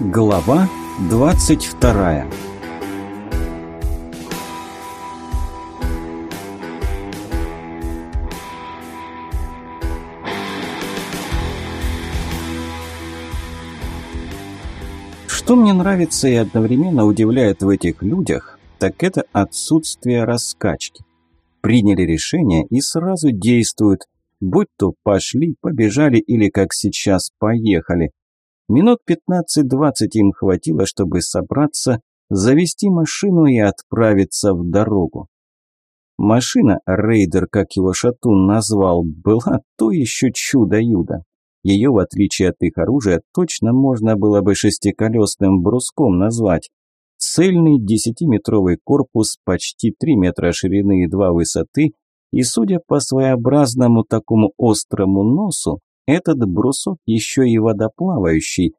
Глава 22 Что мне нравится и одновременно удивляет в этих людях, так это отсутствие раскачки. Приняли решение и сразу действуют, будь то пошли, побежали или, как сейчас, поехали. Минут 15-20 им хватило, чтобы собраться, завести машину и отправиться в дорогу. Машина, рейдер, как его Шатун назвал, была то еще чудо-юдо. Ее, в отличие от их оружия, точно можно было бы шестиколесным бруском назвать. Цельный десятиметровый корпус, почти три метра ширины и два высоты, и, судя по своеобразному такому острому носу, этот брусок еще и водоплавающий.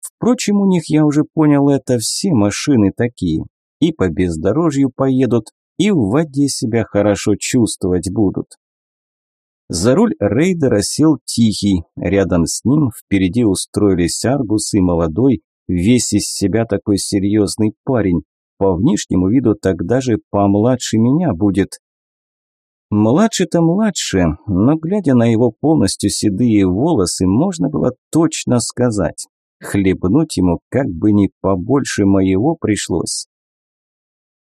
Впрочем, у них, я уже понял, это все машины такие. И по бездорожью поедут, и в воде себя хорошо чувствовать будут. За руль рейдера сел Тихий, рядом с ним впереди устроились Аргус и молодой, весь из себя такой серьезный парень. По внешнему виду тогда же помладше меня будет. Младше-то младше, но глядя на его полностью седые волосы, можно было точно сказать. Хлебнуть ему как бы не побольше моего пришлось.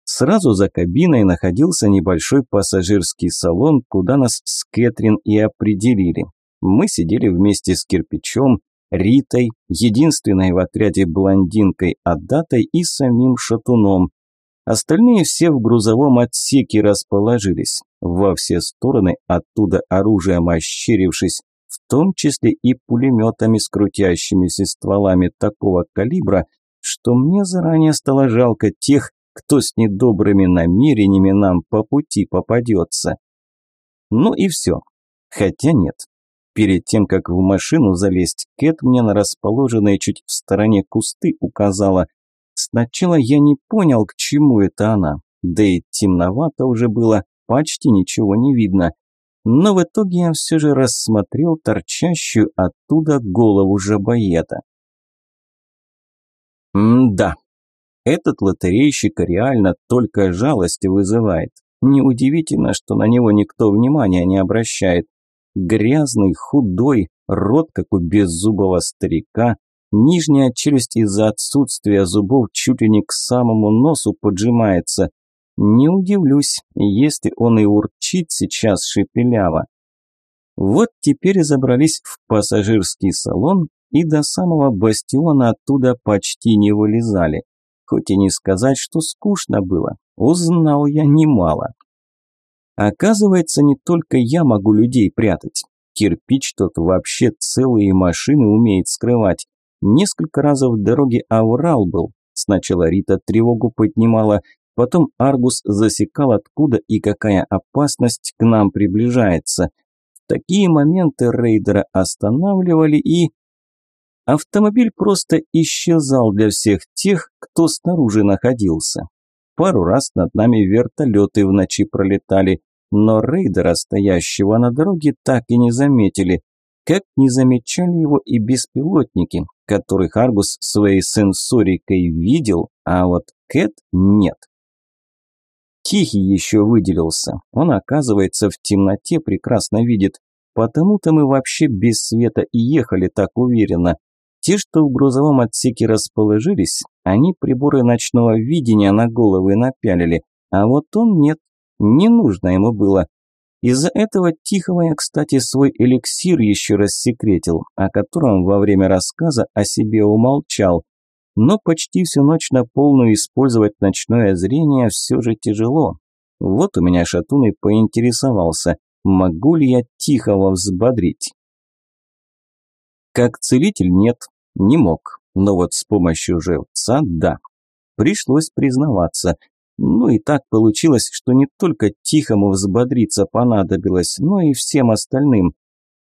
Сразу за кабиной находился небольшой пассажирский салон, куда нас с Кэтрин и определили. Мы сидели вместе с Кирпичом, Ритой, единственной в отряде блондинкой Адатой и самим Шатуном. Остальные все в грузовом отсеке расположились, во все стороны, оттуда оружием ощерившись, в том числе и пулеметами с крутящимися стволами такого калибра, что мне заранее стало жалко тех, кто с недобрыми намерениями нам по пути попадется. Ну и все. Хотя нет. Перед тем, как в машину залезть, Кэт мне на расположенные чуть в стороне кусты указала. Сначала я не понял, к чему это она. Да и темновато уже было, почти ничего не видно. Но в итоге я все же рассмотрел торчащую оттуда голову жабоета. М-да, этот лотерейщик реально только жалость вызывает. Неудивительно, что на него никто внимания не обращает. Грязный, худой, рот как у беззубого старика, нижняя челюсть из-за отсутствия зубов чуть ли не к самому носу поджимается. Не удивлюсь, если он и урчит сейчас шепеляво. Вот теперь забрались в пассажирский салон и до самого бастиона оттуда почти не вылезали. Хоть и не сказать, что скучно было, узнал я немало. Оказывается, не только я могу людей прятать. Кирпич тот вообще целые машины умеет скрывать. Несколько раз в дороге аврал был. Сначала Рита тревогу поднимала, потом Аргус засекал, откуда и какая опасность к нам приближается. В такие моменты рейдера останавливали и... Автомобиль просто исчезал для всех тех, кто снаружи находился. Пару раз над нами вертолеты в ночи пролетали, но рейдера, стоящего на дороге, так и не заметили. Как не замечали его и беспилотники, которых Аргус своей сенсорикой видел, а вот Кэт нет. Тихий еще выделился. Он, оказывается, в темноте прекрасно видит. Потому-то мы вообще без света и ехали так уверенно. Те, что в грузовом отсеке расположились, они приборы ночного видения на головы напялили, а вот он нет, не нужно ему было. Из-за этого Тихого я, кстати, свой эликсир еще рассекретил, о котором во время рассказа о себе умолчал. Но почти всю ночь на полную использовать ночное зрение все же тяжело. Вот у меня шатун и поинтересовался, могу ли я Тихого взбодрить. Как целитель нет, не мог, но вот с помощью живца – да. Пришлось признаваться. Ну и так получилось, что не только Тихому взбодриться понадобилось, но и всем остальным.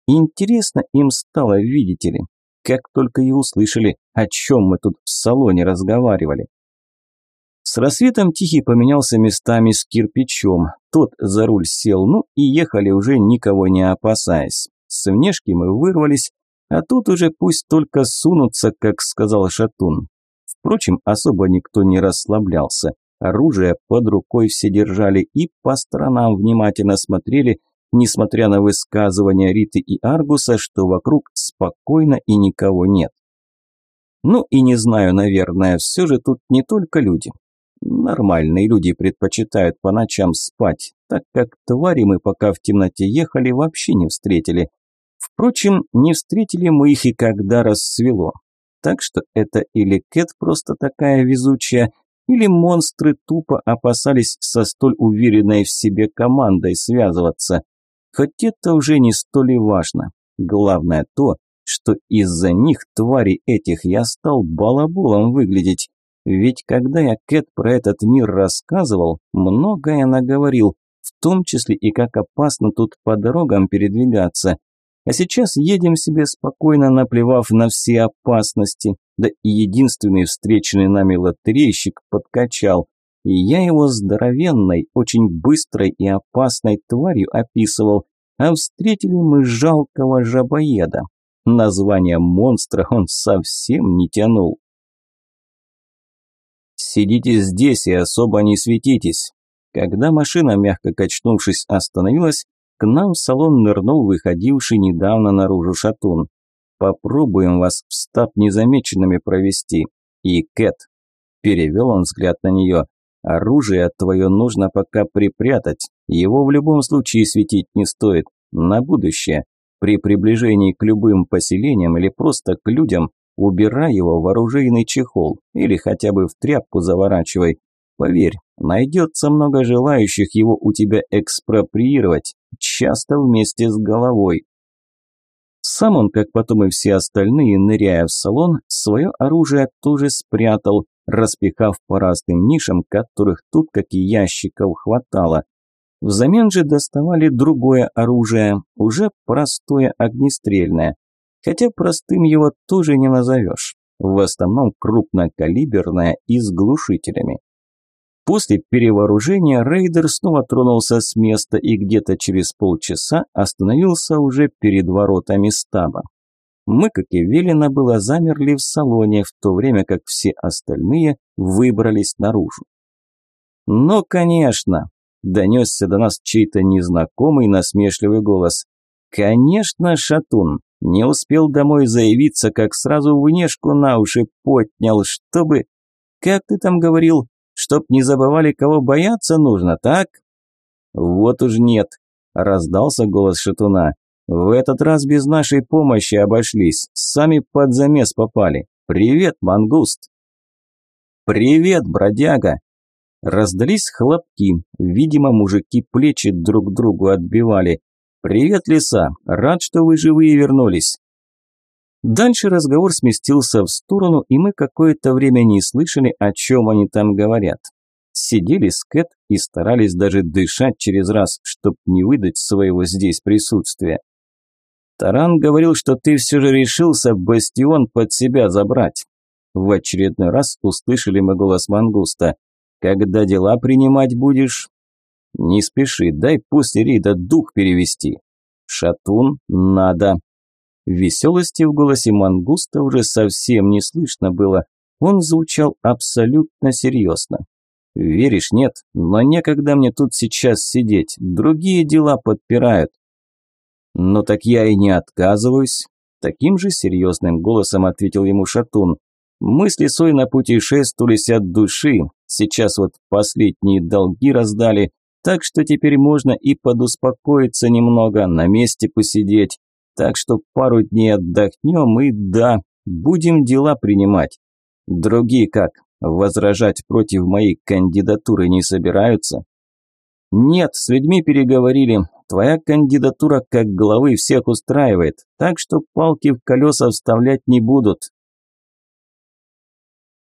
Интересно им стало, видите ли, как только и услышали, о чем мы тут в салоне разговаривали. С рассветом Тихий поменялся местами с кирпичом. Тот за руль сел, ну и ехали уже никого не опасаясь. С внешки мы вырвались, А тут уже пусть только сунутся, как сказал Шатун. Впрочем, особо никто не расслаблялся. Оружие под рукой все держали и по сторонам внимательно смотрели, несмотря на высказывания Риты и Аргуса, что вокруг спокойно и никого нет. Ну и не знаю, наверное, все же тут не только люди. Нормальные люди предпочитают по ночам спать, так как твари мы пока в темноте ехали вообще не встретили. Впрочем, не встретили мы их и когда рассвело. Так что это или Кэт просто такая везучая, или монстры тупо опасались со столь уверенной в себе командой связываться. Хоть это уже не столь и важно. Главное то, что из-за них, твари этих, я стал балаболом выглядеть. Ведь когда я Кэт про этот мир рассказывал, многое наговорил, в том числе и как опасно тут по дорогам передвигаться. А сейчас едем себе спокойно, наплевав на все опасности. Да и единственный встреченный нами лотерейщик подкачал. И я его здоровенной, очень быстрой и опасной тварью описывал, а встретили мы жалкого жабоеда. Название монстра он совсем не тянул. «Сидите здесь и особо не светитесь». Когда машина, мягко качнувшись, остановилась, к нам в салон нырнул выходивший недавно наружу шатун. «Попробуем вас в стаб незамеченными провести. И, Кэт», – перевел он взгляд на нее, – «оружие твое нужно пока припрятать. Его в любом случае светить не стоит. На будущее. При приближении к любым поселениям или просто к людям убирай его в оружейный чехол или хотя бы в тряпку заворачивай. Поверь, найдется много желающих его у тебя экспроприировать, часто вместе с головой. Сам он, как потом и все остальные, ныряя в салон, свое оружие тоже спрятал, распихав по разным нишам, которых тут, как и ящиков, хватало. Взамен же доставали другое оружие, уже простое огнестрельное. Хотя простым его тоже не назовешь. В основном крупнокалиберное и с глушителями. После перевооружения рейдер снова тронулся с места и где-то через полчаса остановился уже перед воротами стаба. Мы, как и велено было, замерли в салоне, в то время как все остальные выбрались наружу. «Ну, конечно!» – донесся до нас чей-то незнакомый насмешливый голос. «Конечно, Шатун! Не успел домой заявиться, как сразу внешку на уши поднял, чтобы... Как ты там говорил? Чтоб не забывали, кого бояться нужно, так? Вот уж нет, раздался голос шатуна. В этот раз без нашей помощи обошлись, сами под замес попали. Привет, мангуст. Привет, бродяга. Раздались хлопки, видимо, мужики плечи друг другу отбивали. «Привет, лиса! Рад, что вы живые вернулись!» Дальше разговор сместился в сторону, и мы какое-то время не слышали, о чем они там говорят. Сидели с Кэт и старались даже дышать через раз, чтоб не выдать своего здесь присутствия. Таран говорил, что ты все же решился бастион под себя забрать. В очередной раз услышали мы голос Мангуста. «Когда дела принимать будешь?» «Не спеши, дай после рейда дух перевести». «Шатун, надо». Веселости в голосе Мангуста уже совсем не слышно было. Он звучал абсолютно серьезно. «Веришь, нет? Но некогда мне тут сейчас сидеть. Другие дела подпирают». «Ну так я и не отказываюсь», – таким же серьезным голосом ответил ему Шатун. «Мы с Лисой на путешествовались от души. Сейчас вот последние долги раздали, так что теперь можно и подуспокоиться немного, на месте посидеть. Так что пару дней отдохнем и да, будем дела принимать. Другие как, возражать против моей кандидатуры не собираются? Нет, с людьми переговорили. Твоя кандидатура как главы всех устраивает, так что палки в колеса вставлять не будут.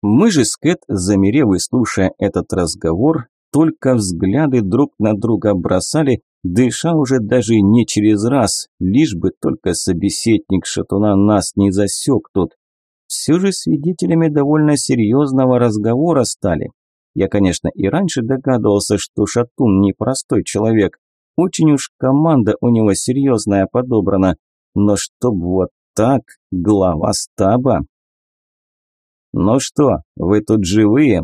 Мы же с Кэт, замерев и слушая этот разговор, только взгляды друг на друга бросали, дыша уже даже не через раз, лишь бы только собеседник шатуна нас не засек тут. Все же свидетелями довольно серьезного разговора стали. Я, конечно, и раньше догадывался, что шатун непростой человек. Очень уж команда у него серьезная подобрана. Но чтоб вот так, глава стаба. Ну что, вы тут живые?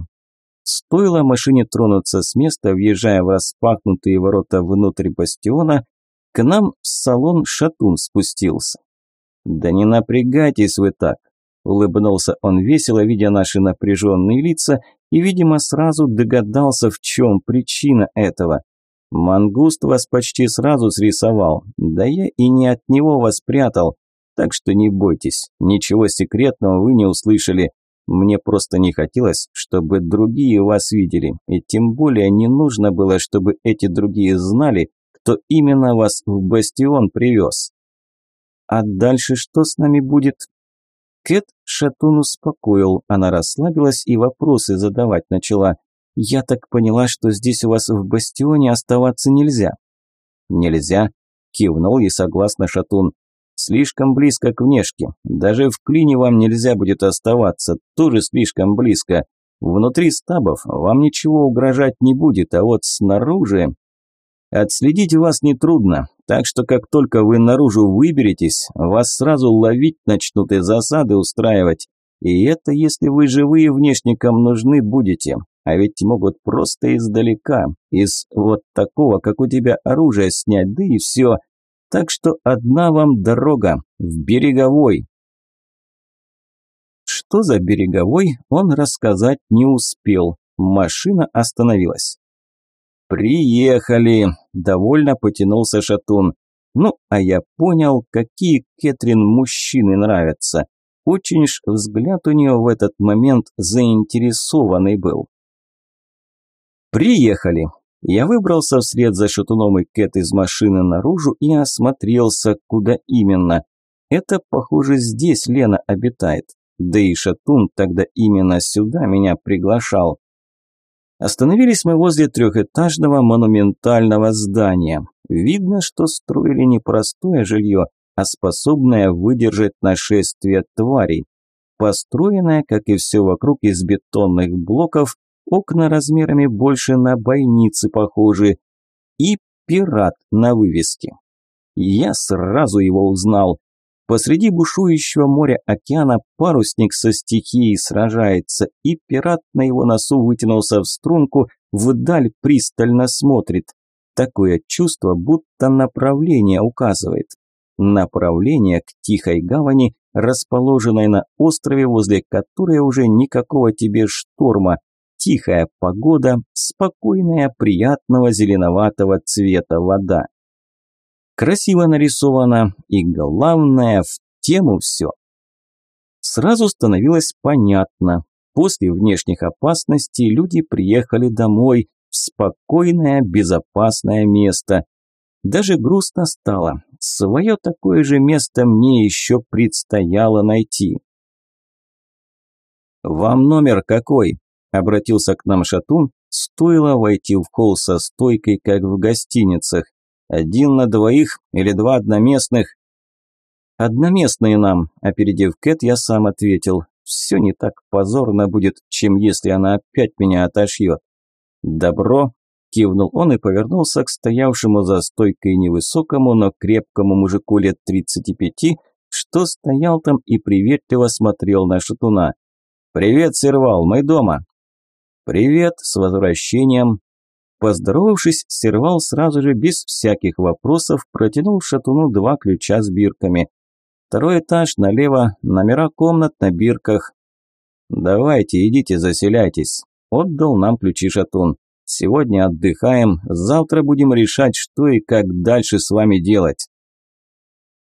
Стоило машине тронуться с места, въезжая в распахнутые ворота внутрь бастиона, к нам в салон шатун спустился. «Да не напрягайтесь вы так», – улыбнулся он весело, видя наши напряженные лица, и, видимо, сразу догадался, в чем причина этого. Мангуст вас почти сразу срисовал, да я и не от него вас прятал, так что не бойтесь, ничего секретного вы не услышали. Мне просто не хотелось, чтобы другие вас видели, и тем более не нужно было, чтобы эти другие знали, кто именно вас в бастион привез. А дальше что с нами будет? Кэт Шатун успокоил, она расслабилась и вопросы задавать начала. «Я так поняла, что здесь у вас в бастионе оставаться нельзя». «Нельзя», – кивнул и согласно Шатун. «Слишком близко к внешке. Даже в клине вам нельзя будет оставаться, тоже слишком близко. Внутри стабов вам ничего угрожать не будет, а вот снаружи...» «Отследить вас нетрудно, так что как только вы наружу выберетесь, вас сразу ловить начнут и засады устраивать. И это если вы живые внешникам нужны будете. А ведь могут просто издалека, из вот такого, как у тебя, оружие снять, да и все. Так что одна вам дорога, в береговой. Что за береговой, он рассказать не успел. Машина остановилась. «Приехали!» – довольно потянулся Шатун. «Ну, а я понял, какие Кэтрин мужчины нравятся. Очень ж взгляд у нее в этот момент заинтересованный был. «Приехали!» Я выбрался вслед за Шатуном и Кэт из машины наружу и осмотрелся, куда именно. Это, похоже, здесь Лена обитает. Да и Шатун тогда именно сюда меня приглашал. Остановились мы возле трехэтажного монументального здания. Видно, что строили не простое жилье, а способное выдержать нашествие тварей. Построенное, как и все вокруг, из бетонных блоков, окна размерами больше на бойницы похожи, и пират на вывеске. Я сразу его узнал. Посреди бушующего моря океана парусник со стихией сражается, и пират на его носу вытянулся в струнку, вдаль пристально смотрит. Такое чувство, будто направление указывает. Направление к тихой гавани, расположенной на острове, возле которой уже никакого тебе шторма, Тихая погода, спокойная, приятного зеленоватого цвета вода. Красиво нарисовано и, главное, в тему все. Сразу становилось понятно. После внешних опасностей люди приехали домой, в спокойное, безопасное место. Даже грустно стало. Свое такое же место мне еще предстояло найти. «Вам номер какой?» Обратился к нам Шатун, стоило войти в холл со стойкой, как в гостиницах. Один на двоих или два одноместных? Одноместные нам, опередив Кэт, я сам ответил. Все не так позорно будет, чем если она опять меня отошьет. Добро, кивнул он и повернулся к стоявшему за стойкой невысокому, но крепкому мужику лет тридцати пяти, что стоял там и приветливо смотрел на шатуна. «Привет, Сервал, мы дома!» «Привет, с возвращением!» Поздоровавшись, Сервал сразу же, без всяких вопросов, протянул шатуну два ключа с бирками. Второй этаж налево, номера комнат на бирках. «Давайте, идите, заселяйтесь», – отдал нам ключи шатун. «Сегодня отдыхаем, завтра будем решать, что и как дальше с вами делать».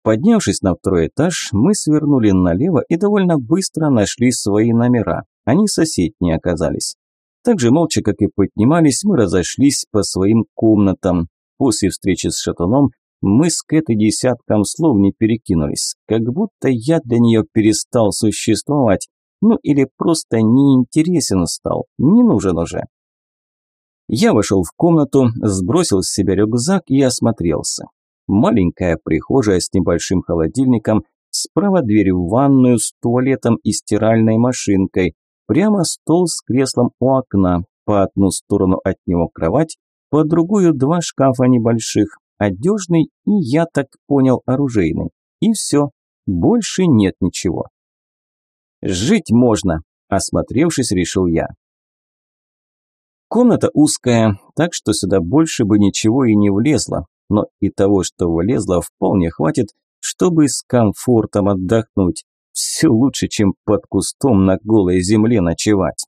Поднявшись на второй этаж, мы свернули налево и довольно быстро нашли свои номера. Они соседние оказались. Так же молча, как и поднимались, мы разошлись по своим комнатам. После встречи с Шатуном мы с Кэт десятком слов не перекинулись, как будто я для нее перестал существовать, ну или просто неинтересен стал, не нужен уже. Я вошел в комнату, сбросил с себя рюкзак и осмотрелся. Маленькая прихожая с небольшим холодильником, справа дверь в ванную с туалетом и стиральной машинкой, Прямо стол с креслом у окна, по одну сторону от него кровать, по другую два шкафа небольших, одежный и, я так понял, оружейный. И все. Больше нет ничего. Жить можно, осмотревшись, решил я. Комната узкая, так что сюда больше бы ничего и не влезло, но и того, что влезло, вполне хватит, чтобы с комфортом отдохнуть. Все лучше, чем под кустом на голой земле ночевать.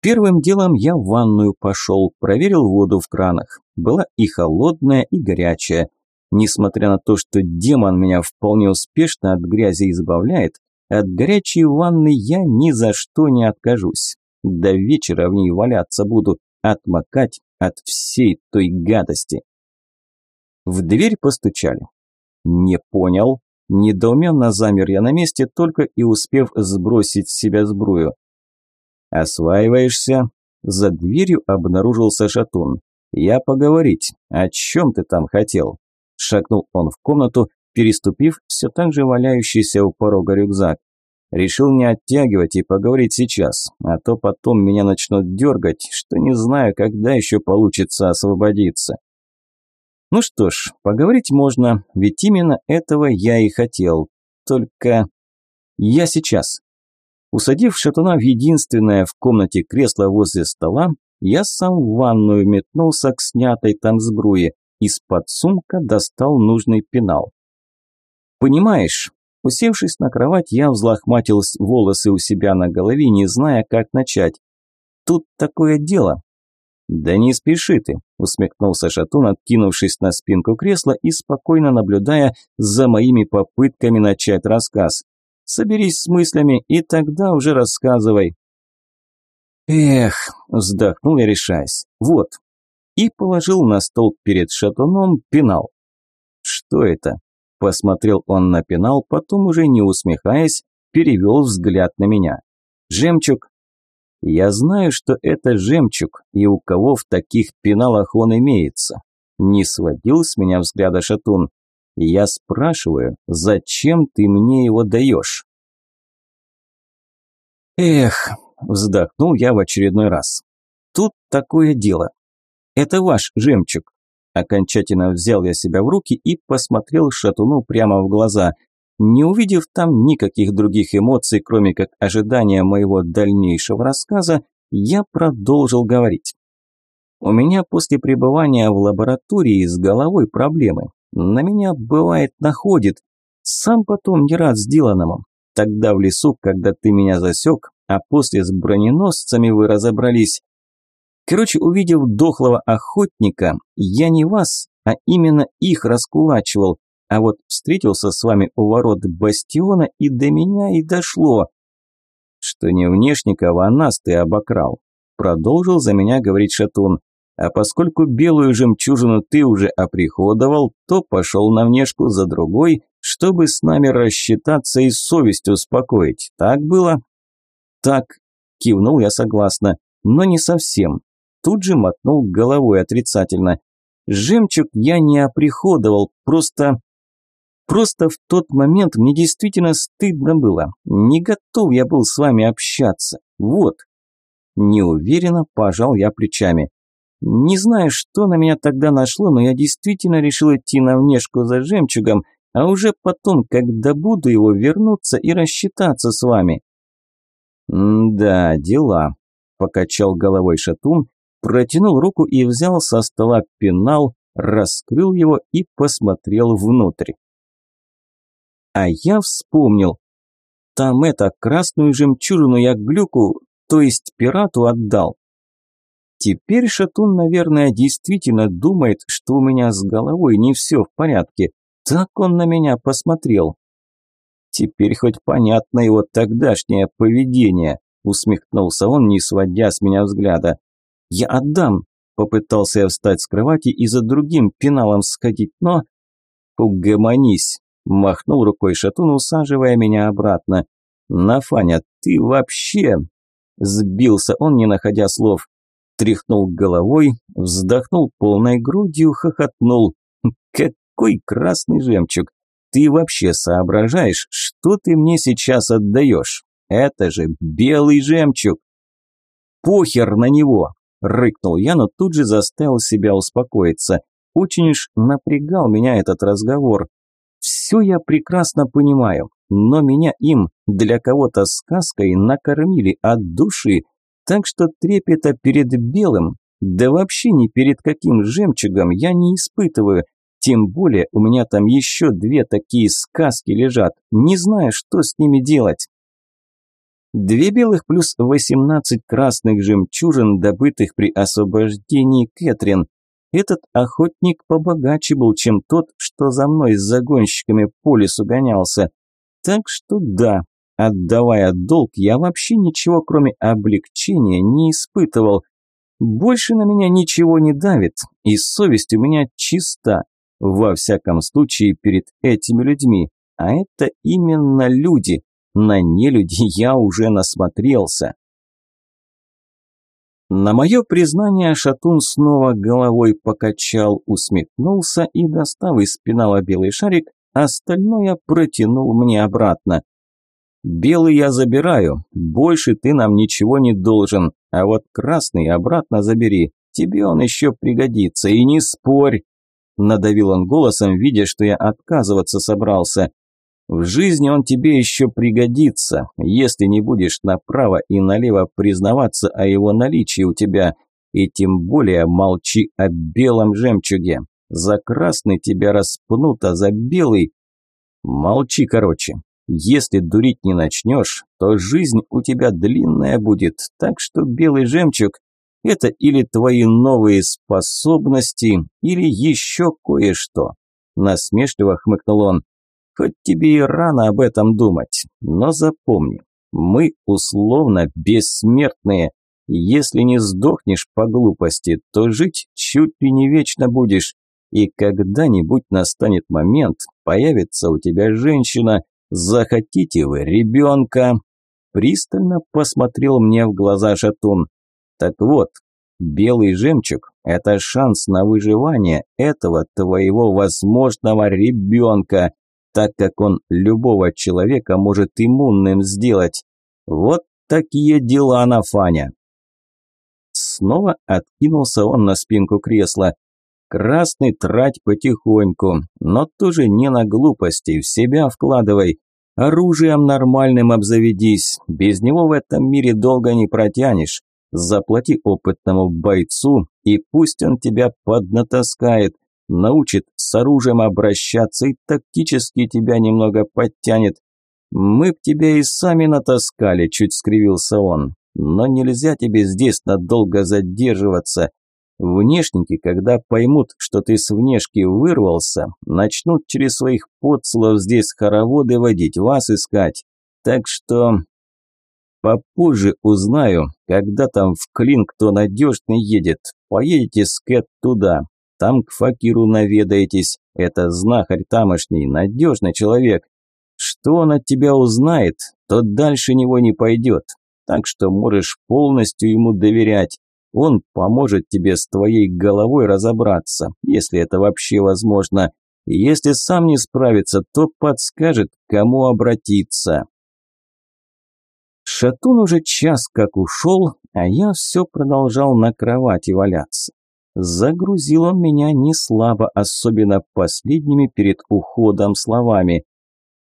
Первым делом я в ванную пошел, проверил воду в кранах. Была и холодная, и горячая. Несмотря на то, что демон меня вполне успешно от грязи избавляет, от горячей ванны я ни за что не откажусь. До вечера в ней валяться буду, отмокать от всей той гадости. В дверь постучали. Не понял. Недоуменно замер я на месте, только и успев сбросить с себя сбрую. «Осваиваешься?» За дверью обнаружился шатун. «Я поговорить. О чем ты там хотел?» Шагнул он в комнату, переступив все так же валяющийся у порога рюкзак. Решил не оттягивать и поговорить сейчас, а то потом меня начнут дергать, что не знаю, когда еще получится освободиться. Ну что ж, поговорить можно, ведь именно этого я и хотел. Только я сейчас. Усадив шатуна в единственное в комнате кресло возле стола, я сам в ванную метнулся к снятой там сбруе, из-под сумка достал нужный пенал. Понимаешь, усевшись на кровать, я взлохматил волосы у себя на голове, не зная, как начать. Тут такое дело. Да не спеши ты, усмехнулся Шатун, откинувшись на спинку кресла и спокойно наблюдая за моими попытками начать рассказ. Соберись с мыслями и тогда уже рассказывай. Эх, вздохнул я, решаясь. Вот. И положил на стол перед шатуном пенал. Что это? Посмотрел он на пенал, потом уже не усмехаясь, перевел взгляд на меня. Жемчуг. Я знаю, что это жемчуг, и у кого в таких пеналах он имеется. Не сводил с меня взгляда шатун. Я спрашиваю, зачем ты мне его даешь? Эх, вздохнул я в очередной раз. Тут такое дело. Это ваш жемчуг. Окончательно взял я себя в руки и посмотрел шатуну прямо в глаза, не увидев там никаких других эмоций, кроме как ожидания моего дальнейшего рассказа, я продолжил говорить. У меня после пребывания в лаборатории с головой проблемы. На меня бывает находит. Сам потом не рад сделанному. Тогда в лесу, когда ты меня засек, а после с броненосцами вы разобрались. Короче, увидев дохлого охотника, я не вас, а именно их раскулачивал, а вот встретился с вами у ворот бастиона и до меня и дошло, что не внешникова, а нас ты обокрал. Продолжил за меня говорить Шатун. А поскольку белую жемчужину ты уже оприходовал, то пошел на внешку за другой, чтобы с нами рассчитаться и совесть успокоить. Так было? Так, кивнул я согласно, но не совсем. Тут же мотнул головой отрицательно. Жемчуг я не оприходовал, просто... Просто в тот момент мне действительно стыдно было. Не готов я был с вами общаться. Вот. Неуверенно пожал я плечами. Не знаю, что на меня тогда нашло, но я действительно решил идти на внешку за жемчугом, а уже потом, когда буду его, вернуться и рассчитаться с вами. «Да, дела», – покачал головой шатун, протянул руку и взял со стола пенал, раскрыл его и посмотрел внутрь. А я вспомнил. Там это, красную жемчужину я глюку, то есть пирату отдал. Теперь Шатун, наверное, действительно думает, что у меня с головой не все в порядке. Так он на меня посмотрел. Теперь хоть понятно его тогдашнее поведение, усмехнулся он, не сводя с меня взгляда. Я отдам, попытался я встать с кровати и за другим пеналом сходить, но... Угомонись, махнул рукой Шатун, усаживая меня обратно. Нафаня, ты вообще... Сбился он, не находя слов тряхнул головой, вздохнул полной грудью, хохотнул. «Какой красный жемчуг! Ты вообще соображаешь, что ты мне сейчас отдаешь? Это же белый жемчуг!» «Похер на него!» – рыкнул я, но тут же заставил себя успокоиться. Очень уж напрягал меня этот разговор. Все я прекрасно понимаю, но меня им, для кого-то сказкой, накормили от души, так что трепета перед белым, да вообще ни перед каким жемчугом я не испытываю, тем более у меня там еще две такие сказки лежат, не знаю, что с ними делать. Две белых плюс восемнадцать красных жемчужин, добытых при освобождении Кэтрин. Этот охотник побогаче был, чем тот, что за мной с загонщиками по лесу гонялся. Так что да, отдавая долг, я вообще ничего кроме облегчения не испытывал. Больше на меня ничего не давит, и совесть у меня чиста, во всяком случае перед этими людьми. А это именно люди. На нелюди я уже насмотрелся. На мое признание Шатун снова головой покачал, усмехнулся и, достав из пенала белый шарик, остальное протянул мне обратно. «Белый я забираю, больше ты нам ничего не должен, а вот красный обратно забери, тебе он еще пригодится, и не спорь!» Надавил он голосом, видя, что я отказываться собрался. В жизни он тебе еще пригодится, если не будешь направо и налево признаваться о его наличии у тебя, и тем более молчи о белом жемчуге. За красный тебя распнут, а за белый... Молчи, короче. Если дурить не начнешь, то жизнь у тебя длинная будет, так что белый жемчуг – это или твои новые способности, или еще кое-что. Насмешливо хмыкнул он. Хоть тебе и рано об этом думать, но запомни, мы условно бессмертные. Если не сдохнешь по глупости, то жить чуть ли не вечно будешь. И когда-нибудь настанет момент, появится у тебя женщина, захотите вы ребенка. Пристально посмотрел мне в глаза Шатун. Так вот, белый жемчуг – это шанс на выживание этого твоего возможного ребенка так как он любого человека может иммунным сделать. Вот такие дела на Фаня. Снова откинулся он на спинку кресла. Красный трать потихоньку, но тоже не на глупости, в себя вкладывай. Оружием нормальным обзаведись, без него в этом мире долго не протянешь. Заплати опытному бойцу, и пусть он тебя поднатаскает научит с оружием обращаться и тактически тебя немного подтянет. Мы б тебя и сами натаскали, чуть скривился он. Но нельзя тебе здесь надолго задерживаться. Внешники, когда поймут, что ты с внешки вырвался, начнут через своих подслов здесь хороводы водить, вас искать. Так что попозже узнаю, когда там в клин кто надежный едет. Поедете с Кэт туда, там к факиру наведаетесь. Это знахарь тамошний, надежный человек. Что он от тебя узнает, то дальше него не пойдет. Так что можешь полностью ему доверять. Он поможет тебе с твоей головой разобраться, если это вообще возможно. Если сам не справится, то подскажет, кому обратиться. Шатун уже час как ушел, а я все продолжал на кровати валяться. Загрузил он меня не слабо, особенно последними перед уходом словами.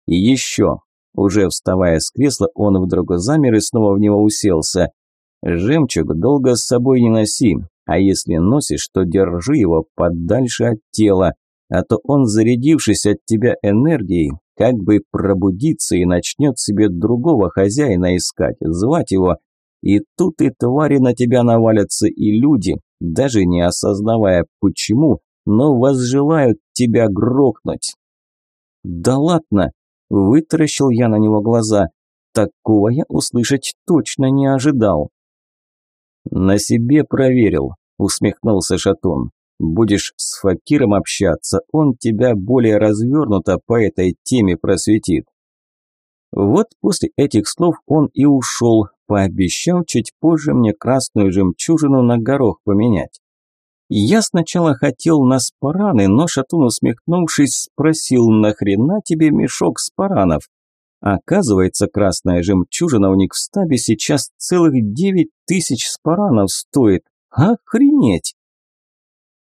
И еще, уже вставая с кресла, он вдруг замер и снова в него уселся. «Жемчуг долго с собой не носи, а если носишь, то держи его подальше от тела, а то он, зарядившись от тебя энергией, как бы пробудится и начнет себе другого хозяина искать, звать его, и тут и твари на тебя навалятся, и люди, даже не осознавая почему, но возжелают тебя грохнуть. Да ладно, вытаращил я на него глаза. Такого я услышать точно не ожидал. На себе проверил, усмехнулся Шатун. Будешь с Факиром общаться, он тебя более развернуто по этой теме просветит. Вот после этих слов он и ушел, пообещал чуть позже мне красную жемчужину на горох поменять. Я сначала хотел на спараны, но Шатун, усмехнувшись, спросил, нахрена тебе мешок спаранов? Оказывается, красная жемчужина у них в стабе сейчас целых девять тысяч спаранов стоит. Охренеть!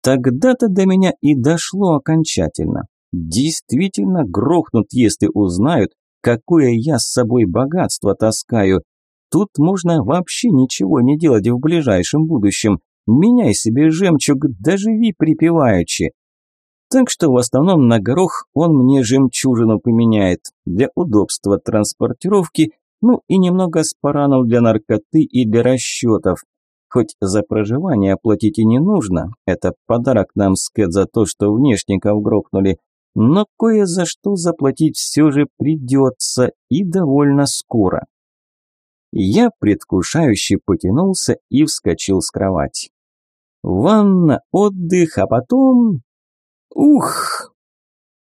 Тогда-то до меня и дошло окончательно. Действительно грохнут, если узнают, какое я с собой богатство таскаю. Тут можно вообще ничего не делать в ближайшем будущем. Меняй себе жемчуг, доживи припеваючи. Так что в основном на горох он мне жемчужину поменяет для удобства транспортировки, ну и немного спаранов для наркоты и для расчетов. Хоть за проживание платить и не нужно, это подарок нам скет за то, что внешников грохнули, но кое за что заплатить все же придется и довольно скоро. Я предвкушающе потянулся и вскочил с кровати. Ванна, отдых, а потом... Ух!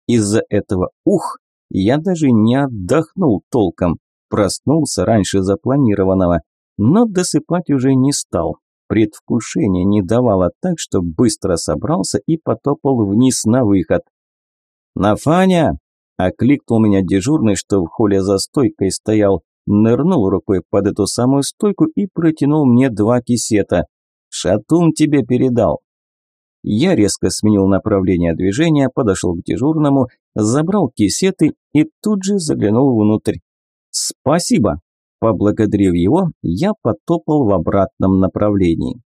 Из-за этого «ух» я даже не отдохнул толком, проснулся раньше запланированного, но досыпать уже не стал. Предвкушение не давало так, что быстро собрался и потопал вниз на выход. «Нафаня!» – окликнул меня дежурный, что в холле за стойкой стоял, нырнул рукой под эту самую стойку и протянул мне два кисета. «Шатун тебе передал». Я резко сменил направление движения, подошел к дежурному, забрал кисеты и тут же заглянул внутрь. «Спасибо!» Поблагодарив его, я потопал в обратном направлении.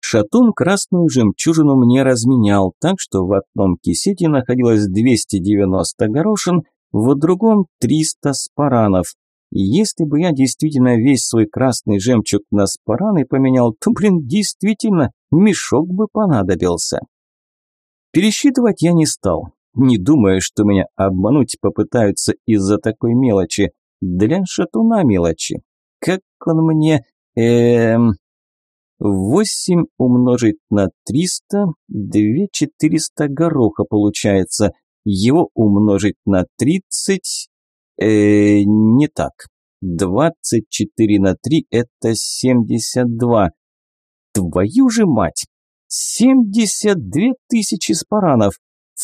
Шатун красную жемчужину мне разменял, так что в одном кисете находилось 290 горошин, в другом 300 спаранов. Если бы я действительно весь свой красный жемчуг на спараны поменял, то, блин, действительно, мешок бы понадобился. Пересчитывать я не стал, не думая, что меня обмануть попытаются из-за такой мелочи. Для шатуна мелочи. Как он мне... Эм... 8 умножить на 300, 2400 гороха получается. Его умножить на 30... Э, не так. 24 на 3 это 72. Твою же мать! 72 тысячи спаранов!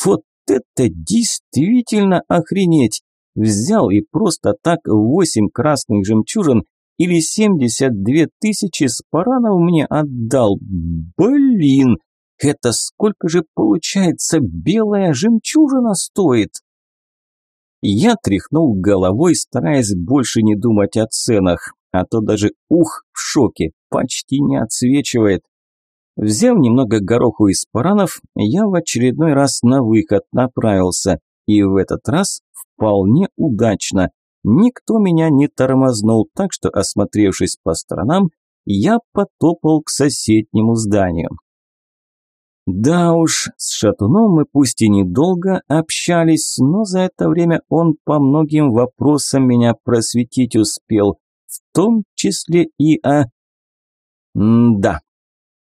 Вот это действительно охренеть! Взял и просто так 8 красных жемчужин или 72 тысячи спаранов мне отдал. Блин, это сколько же получается белая жемчужина стоит? Я тряхнул головой, стараясь больше не думать о ценах, а то даже ух в шоке, почти не отсвечивает. Взяв немного гороху из паранов, я в очередной раз на выход направился, и в этот раз вполне удачно. Никто меня не тормознул, так что, осмотревшись по сторонам, я потопал к соседнему зданию. Да уж, с Шатуном мы пусть и недолго общались, но за это время он по многим вопросам меня просветить успел, в том числе и о... М да.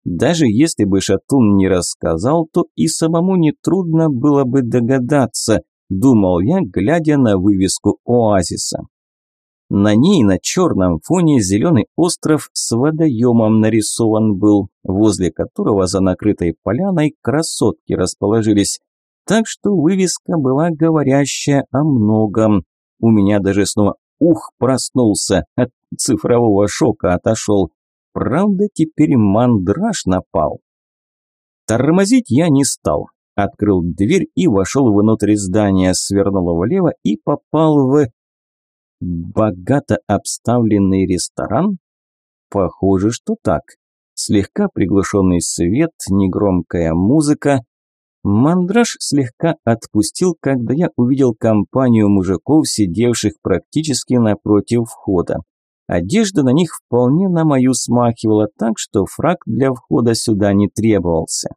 Даже если бы Шатун не рассказал, то и самому нетрудно было бы догадаться, думал я, глядя на вывеску оазиса. На ней на черном фоне зеленый остров с водоемом нарисован был, возле которого за накрытой поляной красотки расположились. Так что вывеска была говорящая о многом. У меня даже снова ух проснулся, от цифрового шока отошел. Правда, теперь мандраж напал. Тормозить я не стал. Открыл дверь и вошел внутрь здания, свернул влево и попал в Богато обставленный ресторан? Похоже, что так. Слегка приглушенный свет, негромкая музыка. Мандраж слегка отпустил, когда я увидел компанию мужиков, сидевших практически напротив входа. Одежда на них вполне на мою смахивала, так что фраг для входа сюда не требовался.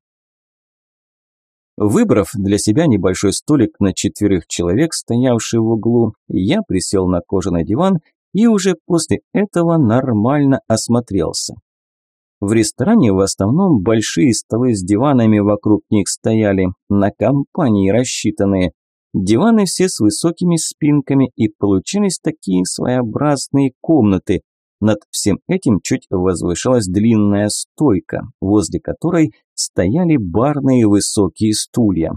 Выбрав для себя небольшой столик на четверых человек, стоявший в углу, я присел на кожаный диван и уже после этого нормально осмотрелся. В ресторане в основном большие столы с диванами вокруг них стояли, на компании рассчитанные. Диваны все с высокими спинками и получились такие своеобразные комнаты, над всем этим чуть возвышалась длинная стойка, возле которой стояли барные высокие стулья.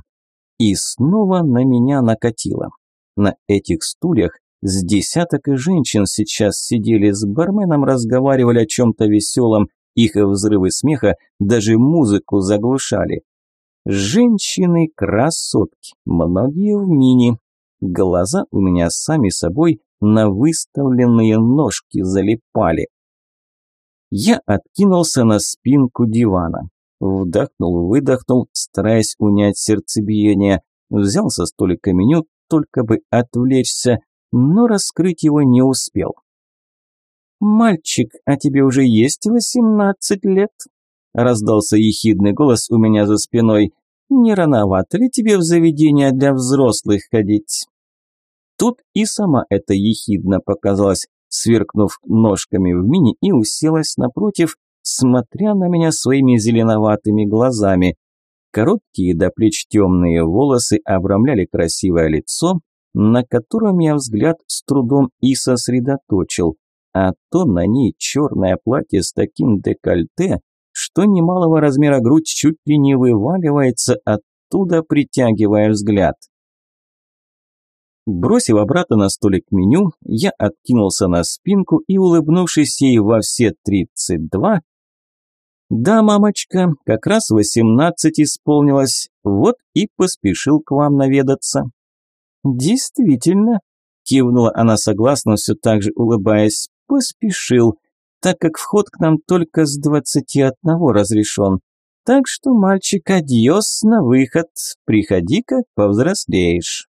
И снова на меня накатило. На этих стульях с десяток женщин сейчас сидели с барменом, разговаривали о чем-то веселом, их взрывы смеха даже музыку заглушали. Женщины-красотки, многие в мини. Глаза у меня сами собой на выставленные ножки залипали. Я откинулся на спинку дивана. Вдохнул, выдохнул, стараясь унять сердцебиение. Взял со столика меню, только бы отвлечься, но раскрыть его не успел. «Мальчик, а тебе уже есть восемнадцать лет?» Раздался ехидный голос у меня за спиной. «Не рановато ли тебе в заведение для взрослых ходить?» Тут и сама эта ехидно показалась, сверкнув ножками в мини и уселась напротив, смотря на меня своими зеленоватыми глазами. Короткие до плеч темные волосы обрамляли красивое лицо, на котором я взгляд с трудом и сосредоточил, а то на ней черное платье с таким декольте, что немалого размера грудь чуть ли не вываливается оттуда, притягивая взгляд. Бросив обратно на столик меню, я откинулся на спинку и, улыбнувшись ей во все тридцать два, «Да, мамочка, как раз восемнадцать исполнилось, вот и поспешил к вам наведаться». «Действительно», – кивнула она согласно, все так же улыбаясь, – «поспешил, так как вход к нам только с двадцати одного разрешен. Так что, мальчик, адьос на выход, приходи-ка, повзрослеешь».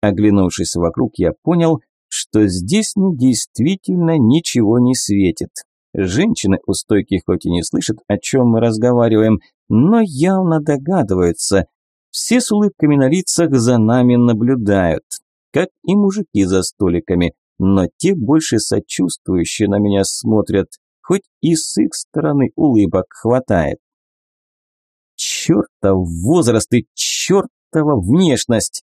Оглянувшись вокруг, я понял, что здесь мне действительно ничего не светит. Женщины у стойки хоть и не слышат, о чем мы разговариваем, но явно догадываются. Все с улыбками на лицах за нами наблюдают, как и мужики за столиками, но те больше сочувствующие на меня смотрят, хоть и с их стороны улыбок хватает. Чертов возраст и чертова внешность!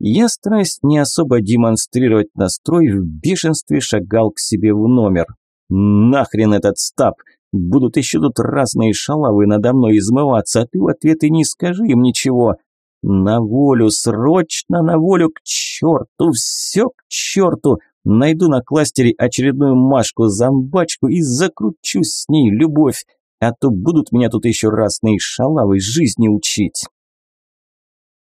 Я, стараясь не особо демонстрировать настрой, в бешенстве шагал к себе в номер. «Нахрен этот стаб! Будут еще тут разные шалавы надо мной измываться, а ты в ответ и не скажи им ничего. На волю, срочно на волю, к черту, все к черту! Найду на кластере очередную Машку-зомбачку и закручу с ней любовь, а то будут меня тут еще разные шалавы жизни учить».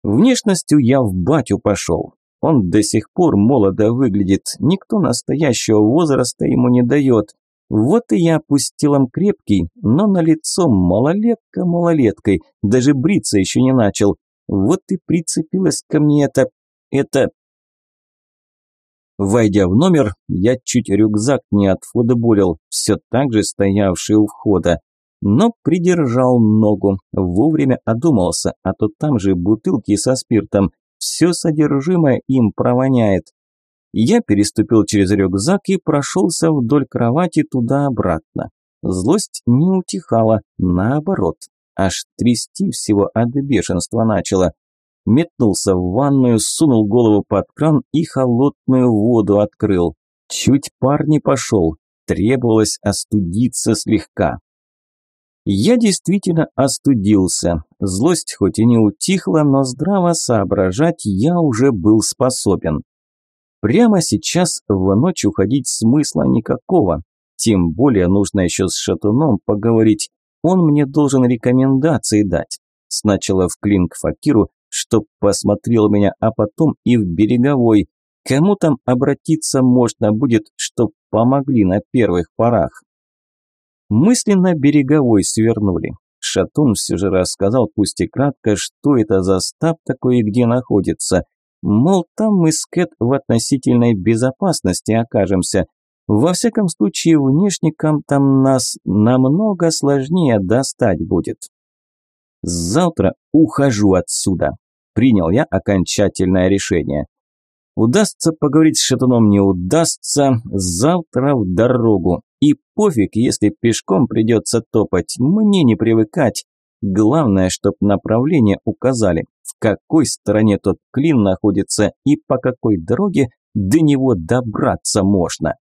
Внешностью я в батю пошел. Он до сих пор молодо выглядит, никто настоящего возраста ему не дает. Вот и я пустил им крепкий, но на лицо малолетка малолеткой, даже бриться еще не начал. Вот и прицепилась ко мне это... это... Войдя в номер, я чуть рюкзак не отфутболил, все так же стоявший у входа но придержал ногу, вовремя одумался, а то там же бутылки со спиртом, все содержимое им провоняет. Я переступил через рюкзак и прошелся вдоль кровати туда-обратно. Злость не утихала, наоборот, аж трясти всего от бешенства начала. Метнулся в ванную, сунул голову под кран и холодную воду открыл. Чуть пар не пошел, требовалось остудиться слегка. Я действительно остудился. Злость хоть и не утихла, но здраво соображать я уже был способен. Прямо сейчас в ночь уходить смысла никакого. Тем более нужно еще с Шатуном поговорить. Он мне должен рекомендации дать. Сначала в клин к Факиру, чтоб посмотрел меня, а потом и в береговой. Кому там обратиться можно будет, чтоб помогли на первых порах. Мысленно береговой свернули. Шатун все же рассказал, пусть и кратко, что это за стаб такой и где находится. Мол, там мы с Кэт в относительной безопасности окажемся. Во всяком случае, внешникам там нас намного сложнее достать будет. Завтра ухожу отсюда. Принял я окончательное решение. Удастся поговорить с Шатуном, не удастся, завтра в дорогу. И пофиг, если пешком придется топать, мне не привыкать. Главное, чтоб направление указали, в какой стороне тот клин находится и по какой дороге до него добраться можно.